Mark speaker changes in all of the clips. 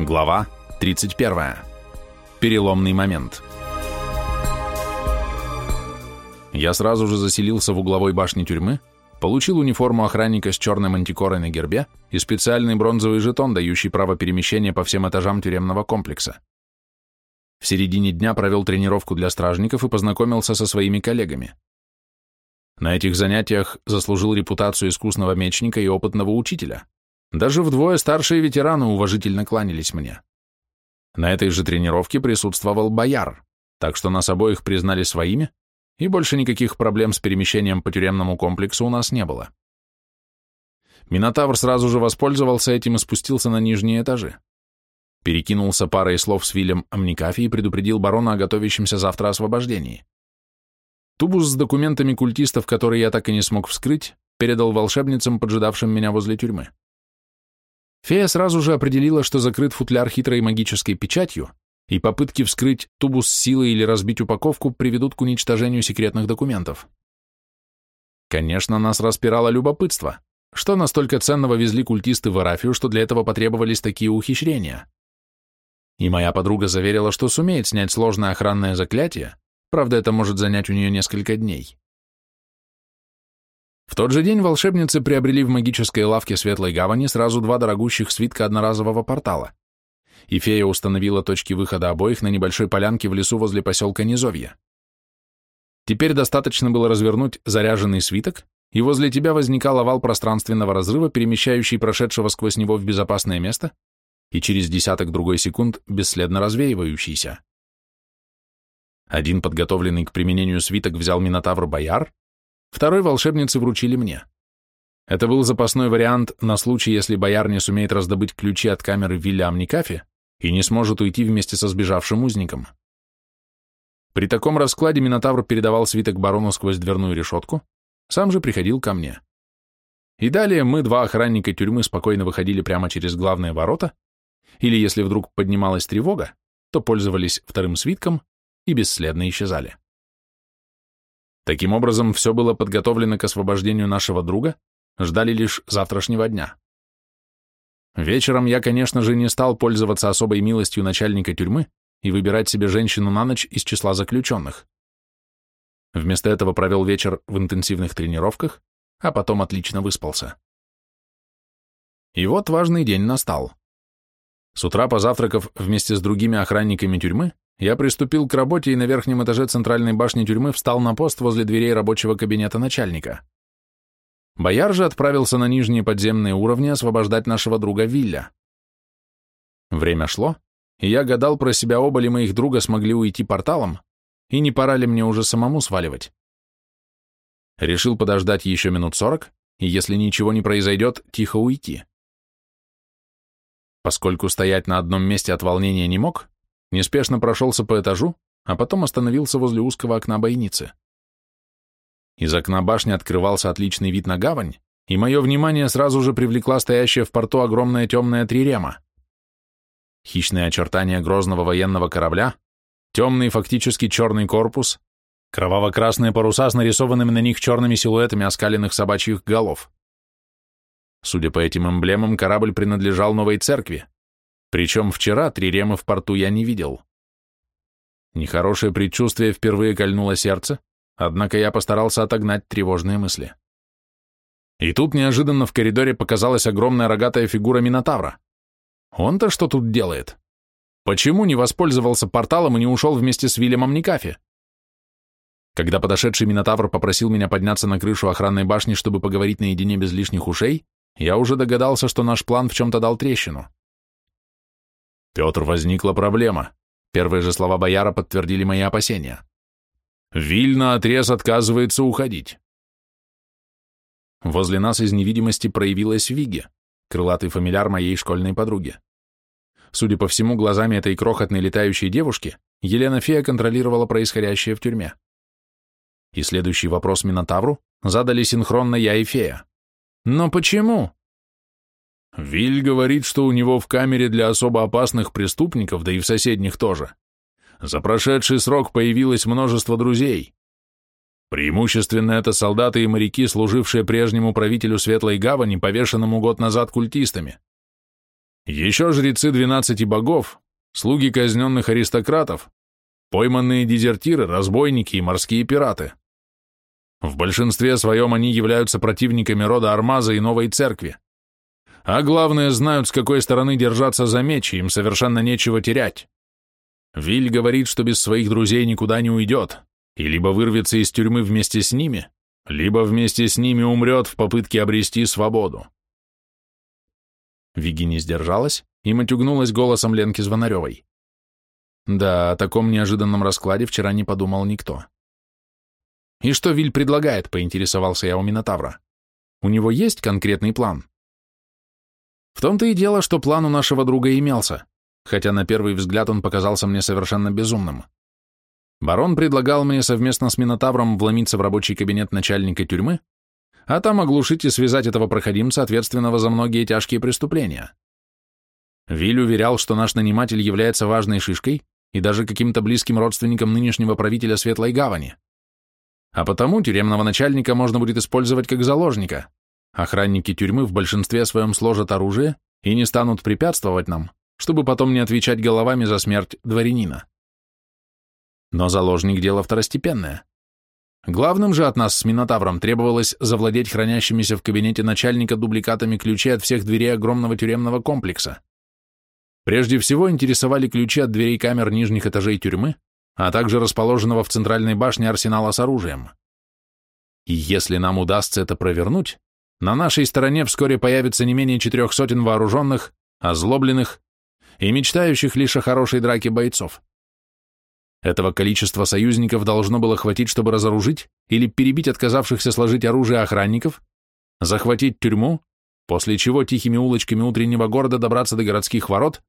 Speaker 1: Глава 31. Переломный момент. Я сразу же заселился в угловой башне тюрьмы, получил униформу охранника с черной мантикорой на гербе и специальный бронзовый жетон, дающий право перемещения по всем этажам тюремного комплекса. В середине дня провел тренировку для стражников и познакомился со своими коллегами. На этих занятиях заслужил репутацию искусного мечника и опытного учителя. Даже вдвое старшие ветераны уважительно кланялись мне. На этой же тренировке присутствовал бояр, так что нас обоих признали своими, и больше никаких проблем с перемещением по тюремному комплексу у нас не было. Минотавр сразу же воспользовался этим и спустился на нижние этажи. Перекинулся парой слов с Вилем Амникафи и предупредил барона о готовящемся завтра освобождении. Тубус с документами культистов, которые я так и не смог вскрыть, передал волшебницам, поджидавшим меня возле тюрьмы. Фея сразу же определила, что закрыт футляр хитрой магической печатью, и попытки вскрыть тубус силой или разбить упаковку приведут к уничтожению секретных документов. Конечно, нас распирало любопытство. Что настолько ценного везли культисты в Арафию, что для этого потребовались такие ухищрения? И моя подруга заверила, что сумеет снять сложное охранное заклятие, правда, это может занять у нее несколько дней. В тот же день волшебницы приобрели в магической лавке Светлой Гавани сразу два дорогущих свитка одноразового портала. И фея установила точки выхода обоих на небольшой полянке в лесу возле поселка Низовья. Теперь достаточно было развернуть заряженный свиток, и возле тебя возникал овал пространственного разрыва, перемещающий прошедшего сквозь него в безопасное место, и через десяток другой секунд бесследно развеивающийся. Один подготовленный к применению свиток взял Минотавр Бояр, Второй волшебницы вручили мне. Это был запасной вариант на случай, если бояр не сумеет раздобыть ключи от камеры Вилля Амникафи и не сможет уйти вместе со сбежавшим узником. При таком раскладе Минотавр передавал свиток барону сквозь дверную решетку, сам же приходил ко мне. И далее мы, два охранника тюрьмы, спокойно выходили прямо через главные ворота, или если вдруг поднималась тревога, то пользовались вторым свитком и бесследно исчезали. Таким образом, все было подготовлено к освобождению нашего друга, ждали лишь завтрашнего дня. Вечером я, конечно же, не стал пользоваться особой милостью начальника тюрьмы и выбирать себе женщину на ночь из числа заключенных. Вместо этого провел вечер в интенсивных тренировках, а потом отлично выспался. И вот важный день настал. С утра, позавтракав вместе с другими охранниками тюрьмы, я приступил к работе и на верхнем этаже центральной башни тюрьмы встал на пост возле дверей рабочего кабинета начальника. Бояр же отправился на нижние подземные уровни освобождать нашего друга Вилля. Время шло, и я гадал про себя, оба ли моих друга смогли уйти порталом, и не пора ли мне уже самому сваливать. Решил подождать еще минут сорок, и если ничего не произойдет, тихо уйти. Поскольку стоять на одном месте от волнения не мог, неспешно прошелся по этажу, а потом остановился возле узкого окна бойницы. Из окна башни открывался отличный вид на гавань, и мое внимание сразу же привлекла стоящая в порту огромная темная трирема. Хищные очертания грозного военного корабля, темный фактически черный корпус, кроваво-красные паруса с нарисованными на них черными силуэтами оскаленных собачьих голов. Судя по этим эмблемам, корабль принадлежал новой церкви, причем вчера триремы в порту я не видел. Нехорошее предчувствие впервые кольнуло сердце, однако я постарался отогнать тревожные мысли. И тут неожиданно в коридоре показалась огромная рогатая фигура Минотавра. Он-то что тут делает? Почему не воспользовался порталом и не ушел вместе с Вильямом Никафи? Когда подошедший Минотавр попросил меня подняться на крышу охранной башни, чтобы поговорить наедине без лишних ушей, я уже догадался, что наш план в чем-то дал трещину. Петр, возникла проблема. Первые же слова бояра подтвердили мои опасения. Вильна отрез отказывается уходить. Возле нас из невидимости проявилась Виги, крылатый фамильяр моей школьной подруги. Судя по всему, глазами этой крохотной летающей девушки Елена Фея контролировала происходящее в тюрьме. И следующий вопрос Минотавру задали синхронно я и Фея. «Но почему?» Виль говорит, что у него в камере для особо опасных преступников, да и в соседних тоже. За прошедший срок появилось множество друзей. Преимущественно это солдаты и моряки, служившие прежнему правителю Светлой Гавани, повешенному год назад культистами. Еще жрецы двенадцати богов, слуги казненных аристократов, пойманные дезертиры, разбойники и морские пираты. В большинстве своем они являются противниками рода Армаза и Новой Церкви. А главное, знают, с какой стороны держаться за меч, и им совершенно нечего терять. Виль говорит, что без своих друзей никуда не уйдет, и либо вырвется из тюрьмы вместе с ними, либо вместе с ними умрет в попытке обрести свободу. Виги не сдержалась и матюгнулась голосом Ленки Звонаревой. Да, о таком неожиданном раскладе вчера не подумал никто. «И что Виль предлагает?» — поинтересовался я у Минотавра. «У него есть конкретный план?» В том-то и дело, что план у нашего друга имелся, хотя на первый взгляд он показался мне совершенно безумным. Барон предлагал мне совместно с Минотавром вломиться в рабочий кабинет начальника тюрьмы, а там оглушить и связать этого проходимца, ответственного за многие тяжкие преступления. Виль уверял, что наш наниматель является важной шишкой и даже каким-то близким родственником нынешнего правителя Светлой Гавани. А потому тюремного начальника можно будет использовать как заложника. Охранники тюрьмы в большинстве своем сложат оружие и не станут препятствовать нам, чтобы потом не отвечать головами за смерть дворянина. Но заложник – дело второстепенное. Главным же от нас с Минотавром требовалось завладеть хранящимися в кабинете начальника дубликатами ключей от всех дверей огромного тюремного комплекса. Прежде всего интересовали ключи от дверей камер нижних этажей тюрьмы, а также расположенного в центральной башне арсенала с оружием. И если нам удастся это провернуть, на нашей стороне вскоре появится не менее четырех сотен вооруженных, озлобленных и мечтающих лишь о хорошей драке бойцов. Этого количества союзников должно было хватить, чтобы разоружить или перебить отказавшихся сложить оружие охранников, захватить тюрьму, после чего тихими улочками утреннего города добраться до городских ворот,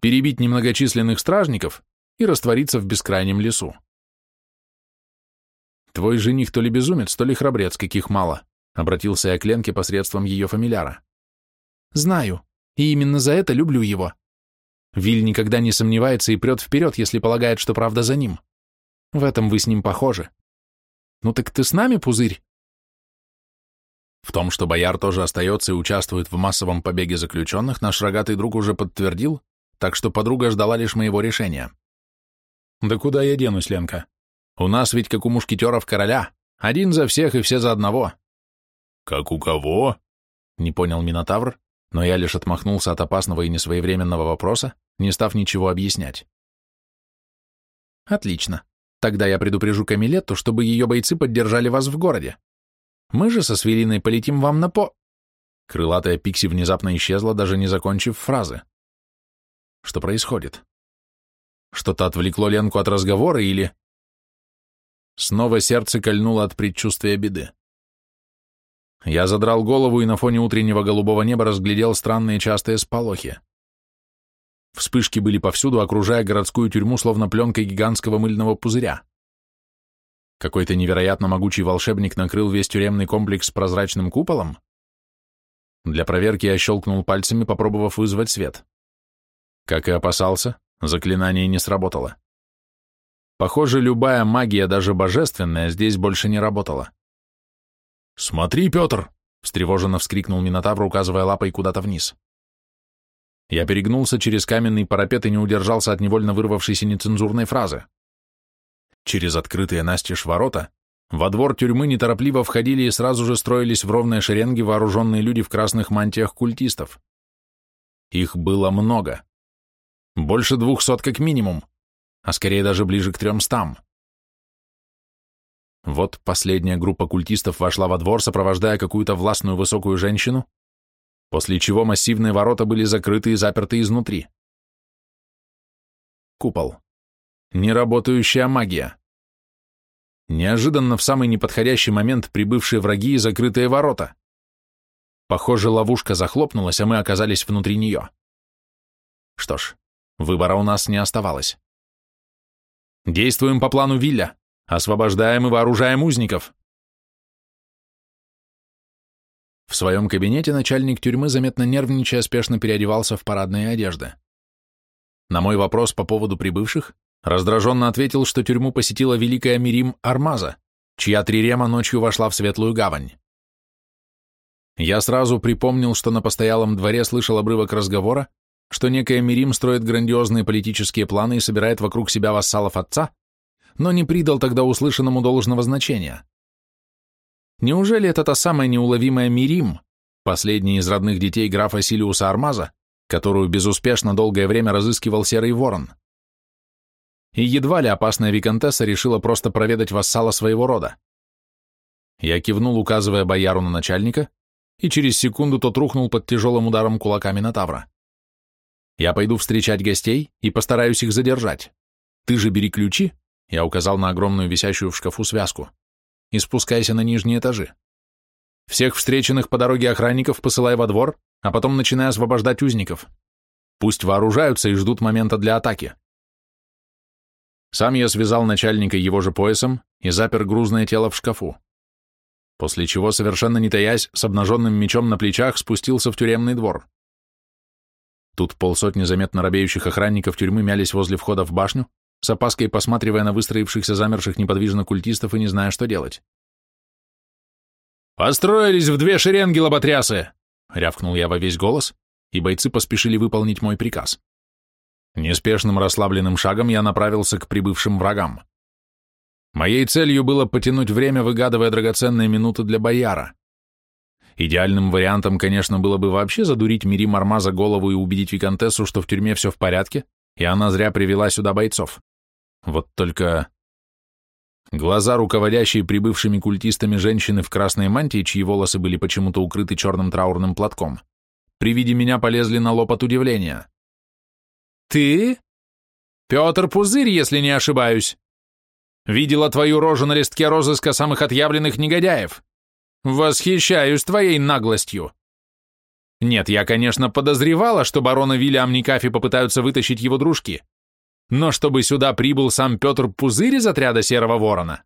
Speaker 1: перебить немногочисленных стражников и раствориться в бескрайнем лесу. «Твой жених то ли безумец, то ли храбрец, каких мало», обратился я к Ленке посредством ее фамиляра. «Знаю, и именно за это люблю его. Виль никогда не сомневается и прет вперед, если полагает, что правда за ним. В этом вы с ним похожи. Ну так ты с нами, пузырь?» В том, что бояр тоже остается и участвует в массовом побеге заключенных, наш рогатый друг уже подтвердил, так что подруга ждала лишь моего решения. «Да куда я денусь, Ленка? У нас ведь как у мушкетеров короля, один за всех и все за одного».
Speaker 2: «Как у кого?»
Speaker 1: — не понял Минотавр, но я лишь отмахнулся от опасного и несвоевременного вопроса, не став ничего объяснять. «Отлично. Тогда я предупрежу Камилетту, чтобы ее бойцы поддержали вас в городе. Мы же со Свириной полетим вам на по...» Крылатая Пикси внезапно исчезла, даже не закончив фразы. «Что происходит?» Что-то отвлекло Ленку от разговора или... Снова сердце кольнуло от предчувствия беды. Я задрал голову и на фоне утреннего голубого неба разглядел странные частые сполохи. Вспышки были повсюду, окружая городскую тюрьму словно пленкой гигантского мыльного пузыря. Какой-то невероятно могучий волшебник накрыл весь тюремный комплекс прозрачным куполом? Для проверки я щелкнул пальцами, попробовав вызвать свет. Как и опасался, Заклинание не сработало. Похоже, любая магия, даже божественная, здесь больше не работала.
Speaker 2: «Смотри, Петр!» — встревоженно вскрикнул Минотавр, указывая лапой куда-то вниз.
Speaker 1: Я перегнулся через каменный парапет и не удержался от невольно вырвавшейся нецензурной фразы. Через открытые настежь ворота во двор тюрьмы неторопливо входили и сразу же строились в ровные шеренги вооруженные люди в красных мантиях культистов. Их было много. Больше двухсот как минимум, а скорее даже ближе к тремстам. Вот последняя группа культистов вошла во двор, сопровождая какую-то властную высокую женщину, после чего массивные ворота были закрыты и заперты изнутри. Купол. Неработающая магия. Неожиданно в самый неподходящий момент прибывшие враги и закрытые ворота. Похоже, ловушка захлопнулась, а мы оказались внутри нее. Что ж, Выбора у нас не оставалось. Действуем по плану Вилля. Освобождаем и вооружаем узников. В своем кабинете начальник тюрьмы, заметно нервничая, спешно переодевался в парадные одежды. На мой вопрос по поводу прибывших, раздраженно ответил, что тюрьму посетила великая Мирим Армаза, чья трирема ночью вошла в Светлую Гавань. Я сразу припомнил, что на постоялом дворе слышал обрывок разговора, что некая Мирим строит грандиозные политические планы и собирает вокруг себя вассалов отца, но не придал тогда услышанному должного значения. Неужели это та самая неуловимая Мирим, последняя из родных детей графа Силиуса Армаза, которую безуспешно долгое время разыскивал Серый Ворон? И едва ли опасная виконтесса решила просто проведать вассала своего рода. Я кивнул, указывая бояру на начальника, и через секунду тот рухнул под тяжелым ударом кулака Минотавра. Я пойду встречать гостей и постараюсь их задержать. Ты же бери ключи, я указал на огромную висящую в шкафу связку, и спускайся на нижние этажи. Всех встреченных по дороге охранников посылай во двор, а потом начинай освобождать узников. Пусть вооружаются и ждут момента для атаки. Сам я связал начальника его же поясом и запер грузное тело в шкафу после чего, совершенно не таясь, с обнаженным мечом на плечах спустился в тюремный двор. Тут полсотни заметно робеющих охранников тюрьмы мялись возле входа в башню, с опаской посматривая на выстроившихся замерших неподвижно культистов и не зная, что делать. «Построились в две шеренги, лоботрясы!» — рявкнул я во весь голос, и бойцы поспешили выполнить мой приказ. Неспешным расслабленным шагом я направился к прибывшим врагам. Моей целью было потянуть время, выгадывая драгоценные минуты для бояра. Идеальным вариантом, конечно, было бы вообще задурить Мири Марма за голову и убедить Викантессу, что в тюрьме все в порядке, и она зря привела сюда бойцов. Вот только... Глаза, руководящие прибывшими культистами женщины в красной мантии, чьи волосы были почему-то укрыты черным траурным платком, при виде меня полезли на лоб от удивления. «Ты? Петр Пузырь, если не ошибаюсь!» Видела твою рожу на листке розыска самых отъявленных негодяев. Восхищаюсь твоей наглостью. Нет, я, конечно, подозревала, что барона Вильям Никафи попытаются вытащить его дружки. Но чтобы сюда прибыл сам Петр Пузырь из отряда Серого Ворона.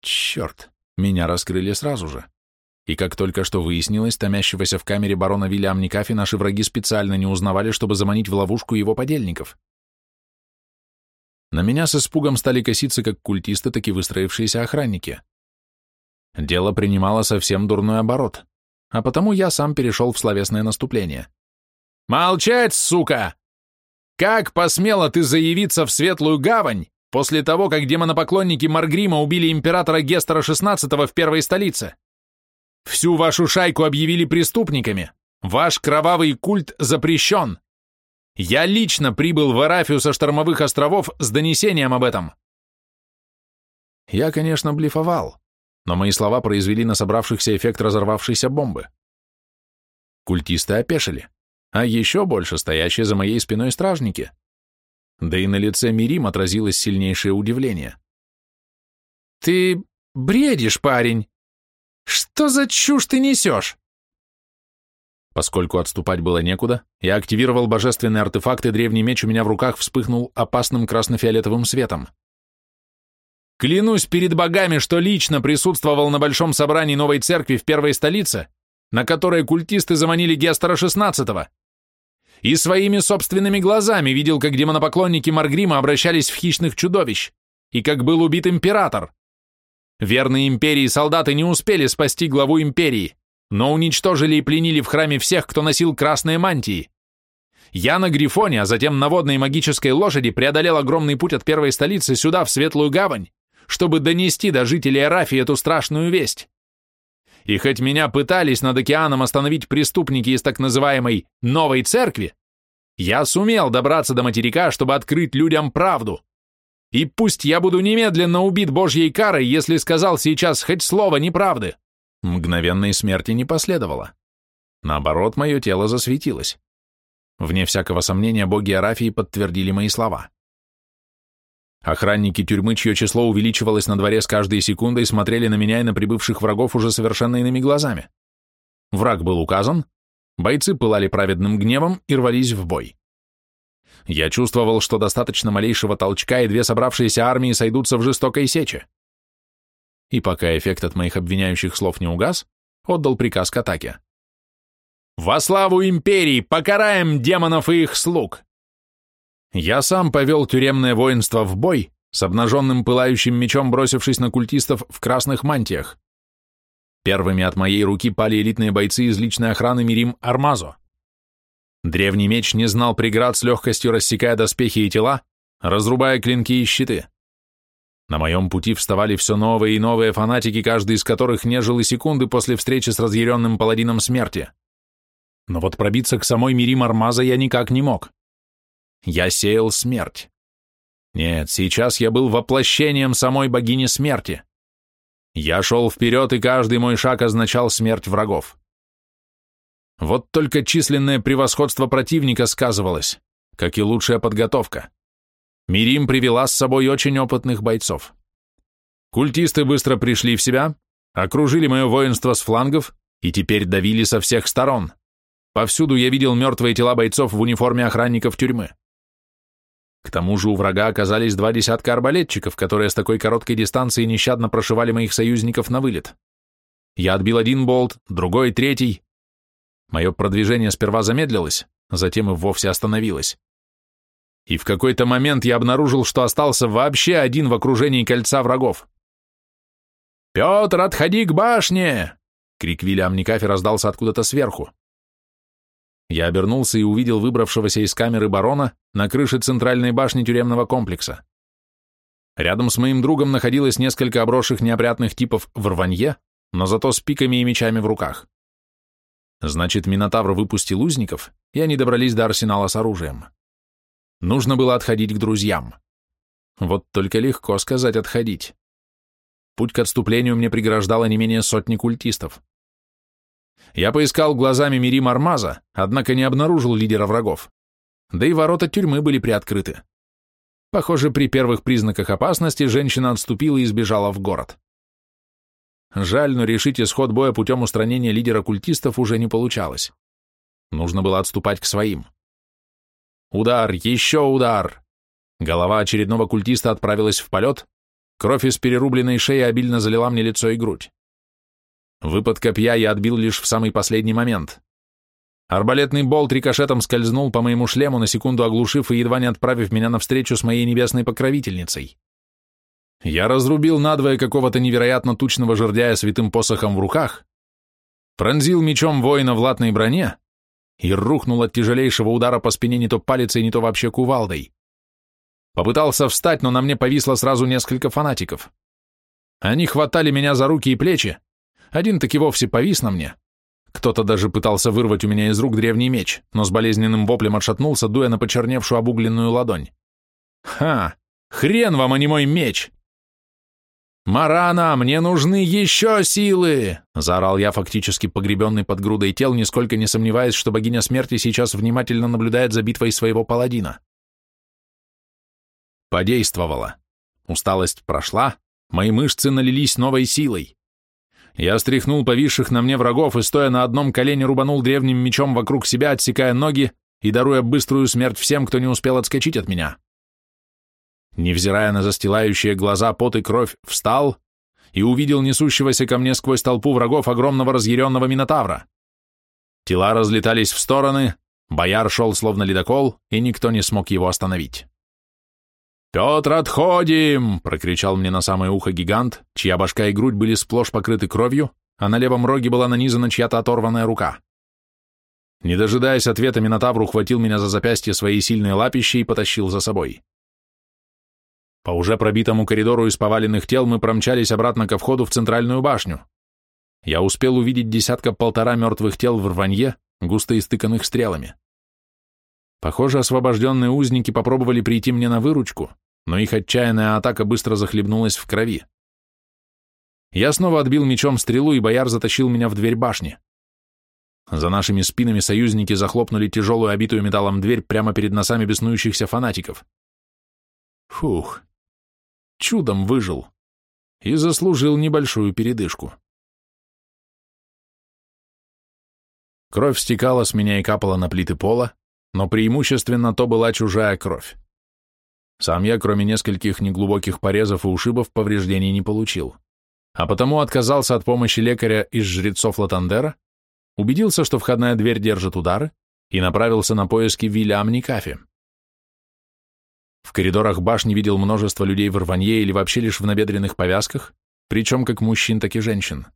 Speaker 1: Черт, меня раскрыли сразу же. И как только что выяснилось, томящегося в камере барона Вильям Никафи наши враги специально не узнавали, чтобы заманить в ловушку его подельников. На меня с испугом стали коситься как культисты, так и выстроившиеся охранники. Дело принимало совсем дурной оборот, а потому я сам перешел в словесное наступление. «Молчать, сука! Как посмела ты заявиться в Светлую Гавань после того, как демонопоклонники Маргрима убили императора Гестера XVI в первой столице? Всю вашу шайку объявили преступниками. Ваш кровавый культ запрещен. Я лично прибыл в Арафию со штормовых островов с донесением об этом. Я, конечно, блефовал, но мои слова произвели на собравшихся эффект разорвавшейся бомбы. Культисты опешили, а еще больше стоящие за моей спиной стражники. Да и на лице Мирим отразилось сильнейшее удивление. «Ты бредишь, парень! Что за чушь ты несешь?» Поскольку отступать было некуда, я активировал божественный артефакт, и древний меч у меня в руках вспыхнул опасным красно-фиолетовым светом. Клянусь перед богами, что лично присутствовал на большом собрании новой церкви в первой столице, на которой культисты заманили Гестера XVI. И своими собственными глазами видел, как демонопоклонники Маргрима обращались в хищных чудовищ, и как был убит император. Верные империи солдаты не успели спасти главу империи но уничтожили и пленили в храме всех, кто носил красные мантии. Я на Грифоне, а затем на водной магической лошади преодолел огромный путь от первой столицы сюда, в Светлую Гавань, чтобы донести до жителей Арафии эту страшную весть. И хоть меня пытались над океаном остановить преступники из так называемой «новой церкви», я сумел добраться до материка, чтобы открыть людям правду. И пусть я буду немедленно убит Божьей карой, если сказал сейчас хоть слово неправды. Мгновенной смерти не последовало. Наоборот, мое тело засветилось. Вне всякого сомнения, боги Арафии подтвердили мои слова. Охранники тюрьмы, чье число увеличивалось на дворе с каждой секундой, смотрели на меня и на прибывших врагов уже совершенно иными глазами. Враг был указан, бойцы пылали праведным гневом и рвались в бой. Я чувствовал, что достаточно малейшего толчка, и две собравшиеся армии сойдутся в жестокой сече и пока эффект от моих обвиняющих слов не угас, отдал приказ к атаке. «Во славу империи! Покараем демонов и их слуг!» Я сам повел тюремное воинство в бой, с обнаженным пылающим мечом бросившись на культистов в красных мантиях. Первыми от моей руки пали элитные бойцы из личной охраны Мирим Армазо. Древний меч не знал преград с легкостью рассекая доспехи и тела, разрубая клинки и щиты. На моем пути вставали все новые и новые фанатики, каждый из которых не жил и секунды после встречи с разъяренным паладином смерти. Но вот пробиться к самой Мири Мармаза я никак не мог. Я сеял смерть. Нет, сейчас я был воплощением самой богини смерти. Я шел вперед, и каждый мой шаг означал смерть врагов. Вот только численное превосходство противника сказывалось, как и лучшая подготовка. Мирим привела с собой очень опытных бойцов. Культисты быстро пришли в себя, окружили мое воинство с флангов и теперь давили со всех сторон. Повсюду я видел мертвые тела бойцов в униформе охранников тюрьмы. К тому же у врага оказались два десятка арбалетчиков, которые с такой короткой дистанции нещадно прошивали моих союзников на вылет. Я отбил один болт, другой, третий. Мое продвижение сперва замедлилось, затем и вовсе остановилось и в какой-то момент я обнаружил, что остался вообще один в окружении кольца врагов. «Петр, отходи к башне!» Крик Вильям Никафи раздался откуда-то сверху. Я обернулся и увидел выбравшегося из камеры барона на крыше центральной башни тюремного комплекса. Рядом с моим другом находилось несколько обросших неопрятных типов в рванье, но зато с пиками и мечами в руках. Значит, Минотавр выпустил узников, и они добрались до арсенала с оружием. Нужно было отходить к друзьям. Вот только легко сказать «отходить». Путь к отступлению мне преграждало не менее сотни культистов. Я поискал глазами Мири Мармаза, однако не обнаружил лидера врагов. Да и ворота тюрьмы были приоткрыты. Похоже, при первых признаках опасности женщина отступила и сбежала в город. Жаль, но решить исход боя путем устранения лидера культистов уже не получалось. Нужно было отступать к своим. Удар, еще удар! Голова очередного культиста отправилась в полет, кровь из перерубленной шеи обильно залила мне лицо и грудь. Выпад копья я отбил лишь в самый последний момент. Арбалетный болт рикошетом скользнул по моему шлему, на секунду оглушив и едва не отправив меня навстречу с моей небесной покровительницей. Я разрубил надвое какого-то невероятно тучного жердяя святым посохом в руках, пронзил мечом воина в латной броне, и рухнул от тяжелейшего удара по спине не то палицей, не то вообще кувалдой. Попытался встать, но на мне повисло сразу несколько фанатиков. Они хватали меня за руки и плечи. Один таки вовсе повис на мне. Кто-то даже пытался вырвать у меня из рук древний меч, но с болезненным воплем отшатнулся, дуя на почерневшую обугленную ладонь. «Ха! Хрен вам, а не мой меч!» «Марана, мне нужны еще силы!» — заорал я, фактически погребенный под грудой тел, нисколько не сомневаясь, что богиня смерти сейчас внимательно наблюдает за битвой своего паладина. Подействовало. Усталость прошла, мои мышцы налились новой силой. Я стряхнул повисших на мне врагов и, стоя на одном колене, рубанул древним мечом вокруг себя, отсекая ноги и даруя быструю смерть всем, кто не успел отскочить от меня невзирая на застилающие глаза пот и кровь, встал и увидел несущегося ко мне сквозь толпу врагов огромного разъяренного Минотавра. Тела разлетались в стороны, бояр шел словно ледокол, и никто не смог его остановить. «Петр, отходим!» — прокричал мне на самое ухо гигант, чья башка и грудь были сплошь покрыты кровью, а на левом роге была нанизана чья-то оторванная рука. Не дожидаясь ответа, Минотавр ухватил меня за запястье своей сильной лапищей и потащил за собой. По уже пробитому коридору из поваленных тел мы промчались обратно ко входу в центральную башню. Я успел увидеть десятка-полтора мертвых тел в рванье, густо истыканных стрелами. Похоже, освобожденные узники попробовали прийти мне на выручку, но их отчаянная атака быстро захлебнулась в крови. Я снова отбил мечом стрелу, и бояр затащил меня в дверь башни. За нашими спинами союзники захлопнули тяжелую обитую металлом дверь прямо перед носами беснующихся фанатиков. Фух, чудом выжил и заслужил небольшую передышку. Кровь стекала с меня и капала на плиты пола, но преимущественно то была чужая кровь. Сам я, кроме нескольких неглубоких порезов и ушибов, повреждений не получил, а потому отказался от помощи лекаря из жрецов Латандера, убедился, что входная дверь держит удары, и направился на поиски Виля Амникафи. В коридорах башни видел множество людей в рванье или вообще лишь в набедренных повязках, причем как мужчин, так и женщин.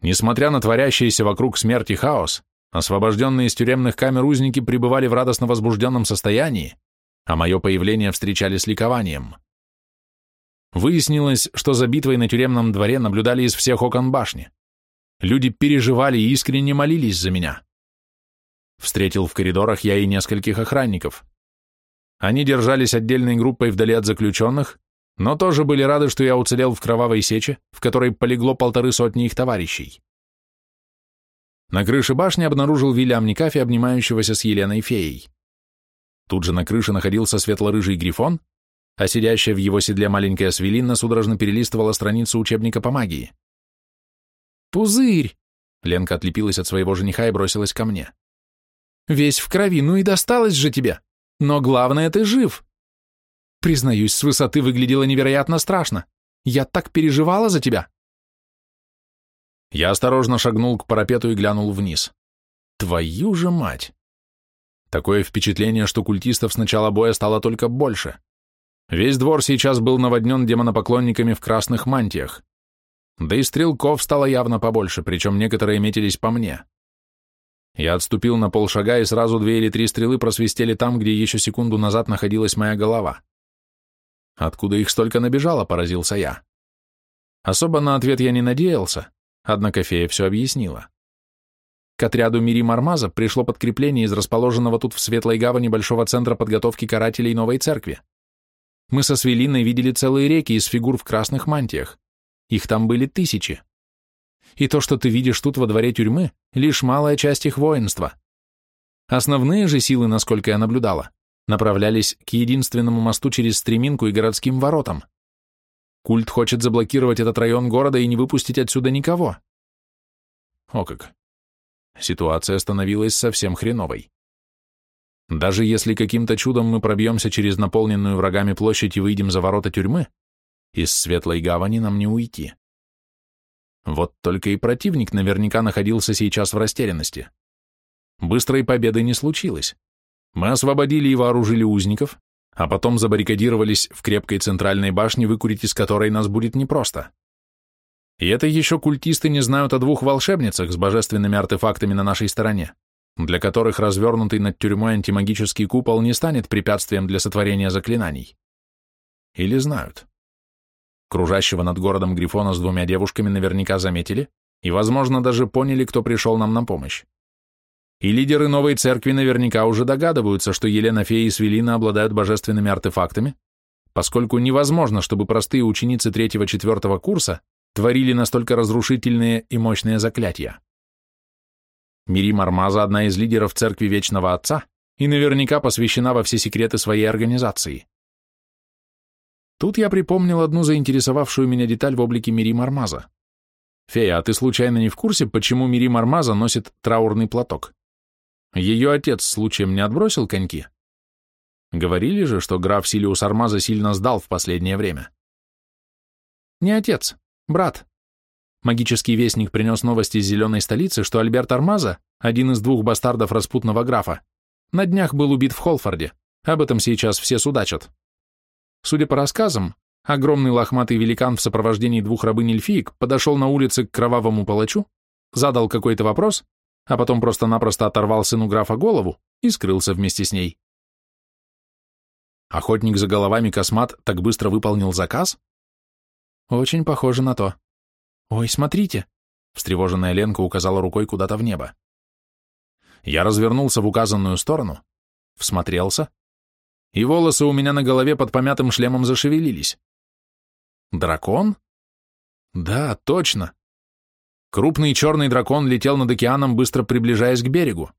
Speaker 1: Несмотря на творящийся вокруг смерти хаос, Освобожденные из тюремных камер узники пребывали в радостно возбужденном состоянии, а мое появление встречали с ликованием. Выяснилось, что за битвой на тюремном дворе наблюдали из всех окон башни. Люди переживали и искренне молились за меня. Встретил в коридорах я и нескольких охранников. Они держались отдельной группой вдали от заключенных, но тоже были рады, что я уцелел в кровавой сече, в которой полегло полторы сотни их товарищей. На крыше башни обнаружил Вильям Никафи, обнимающегося с Еленой Феей. Тут же на крыше находился светло-рыжий грифон, а сидящая в его седле маленькая свелинна судорожно перелистывала страницу учебника по магии. «Пузырь!» — Ленка отлепилась от своего жениха и бросилась ко мне. «Весь в крови, ну и досталось же тебе! Но главное, ты жив!» Признаюсь, с высоты выглядело невероятно страшно. Я так переживала за тебя. Я осторожно шагнул к парапету и глянул вниз. Твою же мать! Такое впечатление, что культистов с начала боя стало только больше. Весь двор сейчас был наводнен демонопоклонниками в красных мантиях. Да и стрелков стало явно побольше, причем некоторые метились по мне. Я отступил на полшага, и сразу две или три стрелы просвистели там, где еще секунду назад находилась моя голова. Откуда их столько набежало, поразился я. Особо на ответ я не надеялся, однако фея все объяснила. К отряду Мири Мармаза пришло подкрепление из расположенного тут в Светлой Гавани большого центра подготовки карателей новой церкви. Мы со Свелиной видели целые реки из фигур в красных мантиях. Их там были тысячи. И то, что ты видишь тут во дворе тюрьмы, лишь малая часть их воинства. Основные же силы, насколько я наблюдала, направлялись к единственному мосту через Стреминку и городским воротам. Культ хочет заблокировать этот район города и не выпустить отсюда никого. О как. Ситуация становилась совсем хреновой. Даже если каким-то чудом мы пробьемся через наполненную врагами площадь и выйдем за ворота тюрьмы, из Светлой Гавани нам не уйти. Вот только и противник наверняка находился сейчас в растерянности. Быстрой победы не случилось. Мы освободили и вооружили узников, а потом забаррикадировались в крепкой центральной башне, выкурить из которой нас будет непросто. И это еще культисты не знают о двух волшебницах с божественными артефактами на нашей стороне для которых развернутый над тюрьмой антимагический купол не станет препятствием для сотворения заклинаний. Или знают. Кружащего над городом Грифона с двумя девушками наверняка заметили и, возможно, даже поняли, кто пришел нам на помощь. И лидеры новой церкви наверняка уже догадываются, что Елена Фея и Свелина обладают божественными артефактами, поскольку невозможно, чтобы простые ученицы третьего-четвертого курса творили настолько разрушительные и мощные заклятия. Мири Мармаза одна из лидеров Церкви Вечного Отца и наверняка посвящена во все секреты своей организации. Тут я припомнил одну заинтересовавшую меня деталь в облике Мири Мармаза. «Фея, а ты случайно не в курсе, почему Мири Мармаза носит траурный платок? Ее отец случаем не отбросил коньки? Говорили же, что граф Силиус Армаза сильно сдал в последнее время». «Не отец, брат», Магический вестник принес новости из зеленой столицы, что Альберт Армаза, один из двух бастардов распутного графа, на днях был убит в Холфорде. Об этом сейчас все судачат. Судя по рассказам, огромный лохматый великан в сопровождении двух рабынь-эльфиек подошел на улице к кровавому палачу, задал какой-то вопрос, а потом просто-напросто оторвал сыну графа голову и скрылся вместе с ней. Охотник за головами Космат так быстро выполнил заказ? Очень похоже на то. «Ой, смотрите!» — встревоженная Ленка указала рукой куда-то в небо. Я развернулся в указанную сторону, всмотрелся, и волосы у меня на голове под помятым шлемом зашевелились. Дракон? Да, точно. Крупный черный дракон летел над океаном, быстро приближаясь к берегу.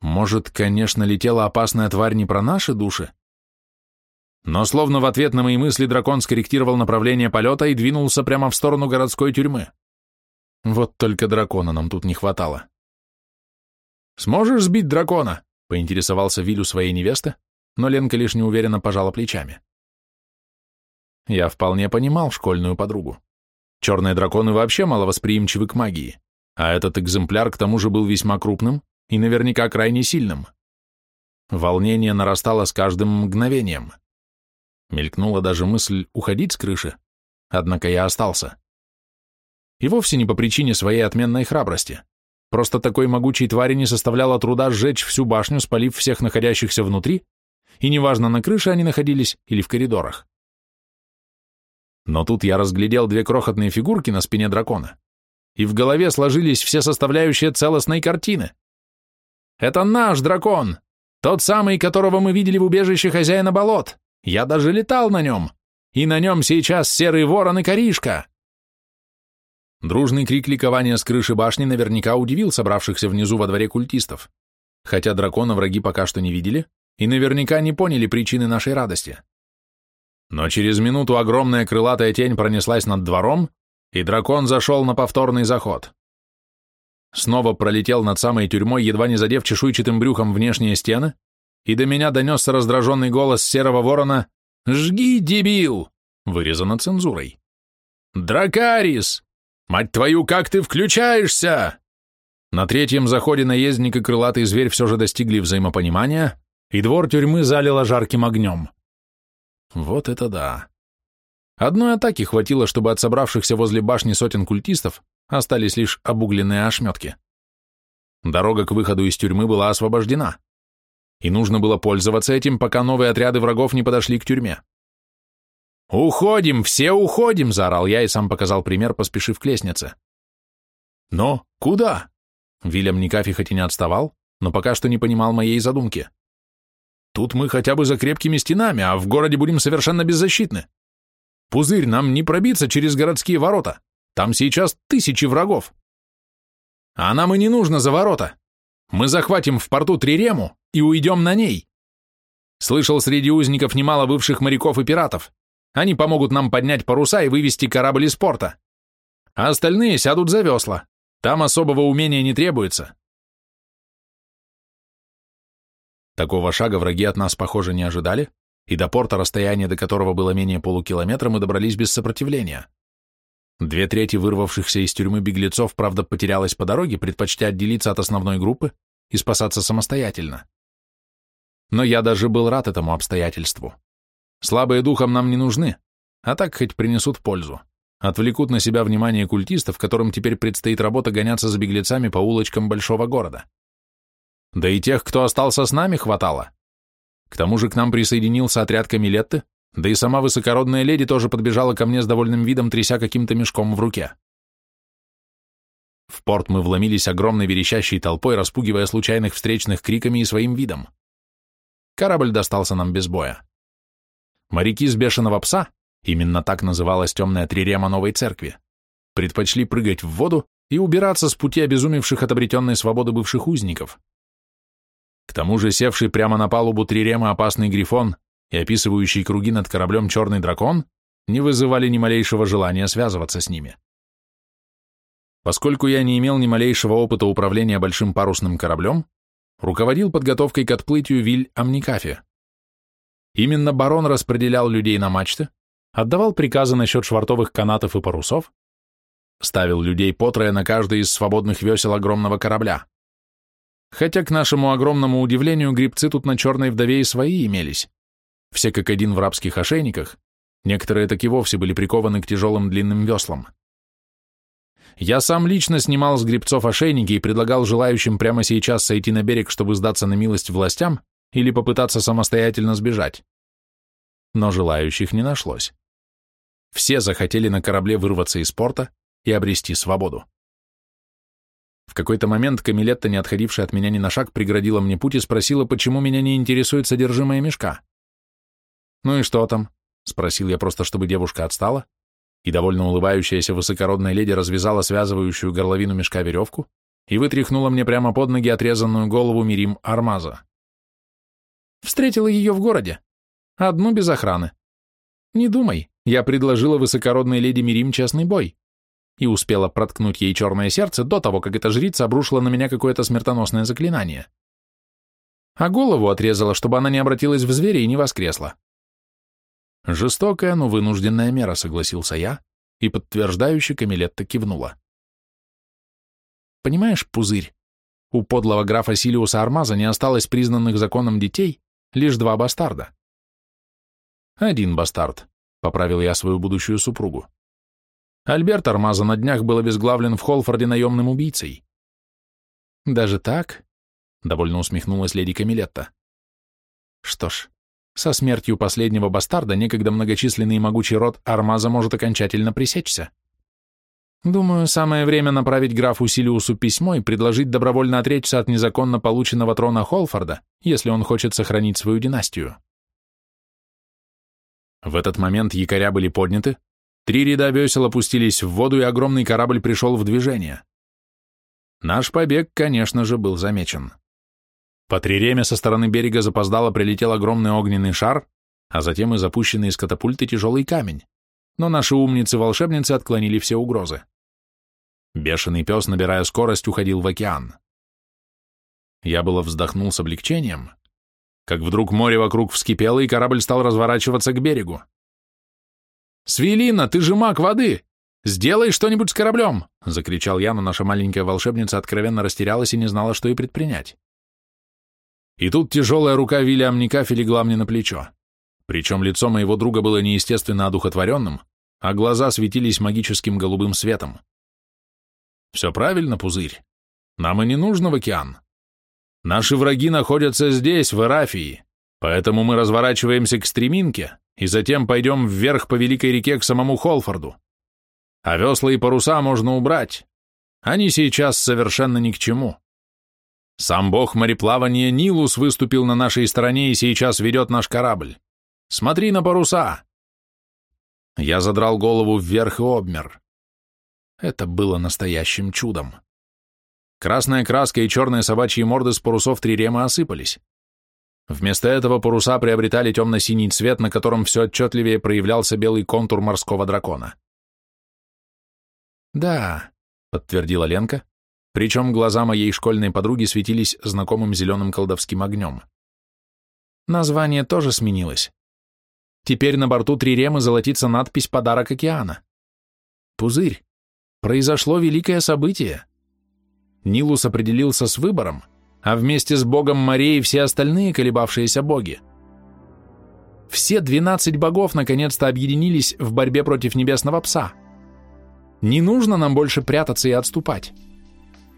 Speaker 1: Может, конечно, летела опасная тварь не про наши души? Но словно в ответ на мои мысли дракон скорректировал направление полета и двинулся прямо в сторону городской тюрьмы. Вот только дракона нам тут не хватало. «Сможешь сбить дракона?» — поинтересовался Вилю своей невесты, но Ленка лишь неуверенно пожала плечами. Я вполне понимал школьную подругу. Черные драконы вообще маловосприимчивы к магии, а этот экземпляр к тому же был весьма крупным и наверняка крайне сильным. Волнение нарастало с каждым мгновением. Мелькнула даже мысль уходить с крыши, однако я остался. И вовсе не по причине своей отменной храбрости. Просто такой могучей твари не составляло труда сжечь всю башню, спалив всех находящихся внутри, и неважно, на крыше они находились или в коридорах. Но тут я разглядел две крохотные фигурки на спине дракона, и в голове сложились все составляющие целостной картины. «Это наш дракон! Тот самый, которого мы видели в убежище хозяина болот! Я даже летал на нем! И на нем сейчас серый ворон и коришка!» Дружный крик ликования с крыши башни наверняка удивил собравшихся внизу во дворе культистов, хотя дракона враги пока что не видели и наверняка не поняли причины нашей радости. Но через минуту огромная крылатая тень пронеслась над двором, и дракон зашел на повторный заход. Снова пролетел над самой тюрьмой, едва не задев чешуйчатым брюхом внешние стены, и до меня донесся раздраженный голос серого ворона «Жги, дебил!» вырезано цензурой. «Дракарис! «Мать твою, как ты включаешься?» На третьем заходе наездник и крылатый зверь все же достигли взаимопонимания, и двор тюрьмы залило жарким огнем. Вот это да. Одной атаки хватило, чтобы от собравшихся возле башни сотен культистов остались лишь обугленные ошметки. Дорога к выходу из тюрьмы была освобождена, и нужно было пользоваться этим, пока новые отряды врагов не подошли к тюрьме. «Уходим, все уходим!» — заорал я и сам показал пример, поспешив к лестнице. «Но куда?» Вильям Никафи хоть и не отставал, но пока что не понимал моей задумки. «Тут мы хотя бы за крепкими стенами, а в городе будем совершенно беззащитны. Пузырь, нам не пробиться через городские ворота. Там сейчас тысячи врагов. А нам и не нужно за ворота. Мы захватим в порту Трирему и уйдем на ней. Слышал среди узников немало бывших моряков и пиратов. Они помогут нам поднять паруса и вывести корабль из порта. А остальные сядут за весла. Там особого умения не требуется. Такого шага враги от нас, похоже, не ожидали, и до порта, расстояние до которого было менее полукилометра, мы добрались без сопротивления. Две трети вырвавшихся из тюрьмы беглецов, правда, потерялось по дороге, предпочтя отделиться от основной группы и спасаться самостоятельно. Но я даже был рад этому обстоятельству. Слабые духом нам не нужны, а так хоть принесут пользу. Отвлекут на себя внимание культистов, которым теперь предстоит работа гоняться за беглецами по улочкам большого города. Да и тех, кто остался с нами, хватало. К тому же к нам присоединился отряд Камилетты, да и сама высокородная леди тоже подбежала ко мне с довольным видом, тряся каким-то мешком в руке. В порт мы вломились огромной верещащей толпой, распугивая случайных встречных криками и своим видом. Корабль достался нам без боя. Моряки с бешеного пса, именно так называлась темная трирема новой церкви, предпочли прыгать в воду и убираться с пути обезумевших от обретенной свободы бывших узников. К тому же севший прямо на палубу трирема опасный грифон и описывающий круги над кораблем черный дракон не вызывали ни малейшего желания связываться с ними. Поскольку я не имел ни малейшего опыта управления большим парусным кораблем, руководил подготовкой к отплытию Виль Амникафе. Именно барон распределял людей на мачты, отдавал приказы насчет швартовых канатов и парусов, ставил людей по трое на каждый из свободных весел огромного корабля. Хотя, к нашему огромному удивлению, грибцы тут на черной вдове и свои имелись. Все как один в рабских ошейниках, некоторые так и вовсе были прикованы к тяжелым длинным веслам. Я сам лично снимал с грибцов ошейники и предлагал желающим прямо сейчас сойти на берег, чтобы сдаться на милость властям, или попытаться самостоятельно сбежать. Но желающих не нашлось. Все захотели на корабле вырваться из порта и обрести свободу. В какой-то момент Камилетта, не отходившая от меня ни на шаг, преградила мне путь и спросила, почему меня не интересует содержимое мешка. «Ну и что там?» — спросил я просто, чтобы девушка отстала, и довольно улыбающаяся высокородная леди развязала связывающую горловину мешка веревку и вытряхнула мне прямо под ноги отрезанную голову Мирим Армаза. Встретила ее в городе. Одну без охраны. Не думай, я предложила высокородной леди Мирим честный бой и успела проткнуть ей черное сердце до того, как эта жрица обрушила на меня какое-то смертоносное заклинание. А голову отрезала, чтобы она не обратилась в зверя и не воскресла. Жестокая, но вынужденная мера, согласился я, и подтверждающе Камилетта кивнула. Понимаешь, пузырь, у подлого графа Силиуса Армаза не осталось признанных законом детей, лишь два бастарда. Один бастард, поправил я свою будущую супругу. Альберт Армаза на днях был обезглавлен в Холфорде наемным убийцей. Даже так? Довольно усмехнулась леди Камилетта. Что ж, со смертью последнего бастарда некогда многочисленный и могучий род Армаза может окончательно пресечься. Думаю, самое время направить графу Силиусу письмо и предложить добровольно отречься от незаконно полученного трона Холфорда, если он хочет сохранить свою династию. В этот момент якоря были подняты, три ряда весел опустились в воду, и огромный корабль пришел в движение. Наш побег, конечно же, был замечен. По триреме со стороны берега запоздало прилетел огромный огненный шар, а затем и запущенный из катапульты тяжелый камень, но наши умницы-волшебницы отклонили все угрозы. Бешеный пес, набирая скорость, уходил в океан. Я было вздохнул с облегчением, как вдруг море вокруг вскипело, и корабль стал разворачиваться к берегу. «Свелина, ты же маг воды! Сделай что-нибудь с кораблем!» — закричал я, но наша маленькая волшебница откровенно растерялась и не знала, что и предпринять. И тут тяжелая рука Вильям Никафи легла мне на плечо. Причем лицо моего друга было неестественно одухотворенным, а глаза светились магическим голубым светом. Все правильно, Пузырь. Нам и не нужно в океан. Наши враги находятся здесь, в Эрафии, поэтому мы разворачиваемся к стреминке и затем пойдем вверх по Великой реке к самому Холфорду. А весла и паруса можно убрать. Они сейчас совершенно ни к чему. Сам бог мореплавания Нилус выступил на нашей стороне и сейчас ведет наш корабль. Смотри на паруса!» Я задрал голову вверх и обмер. Это было настоящим чудом. Красная краска и черные собачьи морды с парусов трирема осыпались. Вместо этого паруса приобретали темно-синий цвет, на котором все отчетливее проявлялся белый контур морского дракона. «Да», — подтвердила Ленка, причем глаза моей школьной подруги светились знакомым зеленым колдовским огнем. Название тоже сменилось. Теперь на борту Триремы золотится надпись «Подарок океана». Пузырь. Произошло великое событие. Нилус определился с выбором, а вместе с богом морей все остальные колебавшиеся боги. Все двенадцать богов наконец-то объединились в борьбе против небесного пса. Не нужно нам больше прятаться и отступать.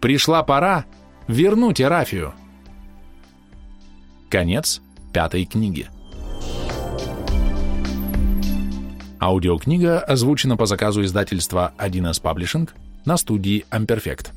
Speaker 1: Пришла пора вернуть Эрафию. Конец пятой книги. Аудиокнига озвучена по заказу издательства 1С Publishing на студии Amperfect.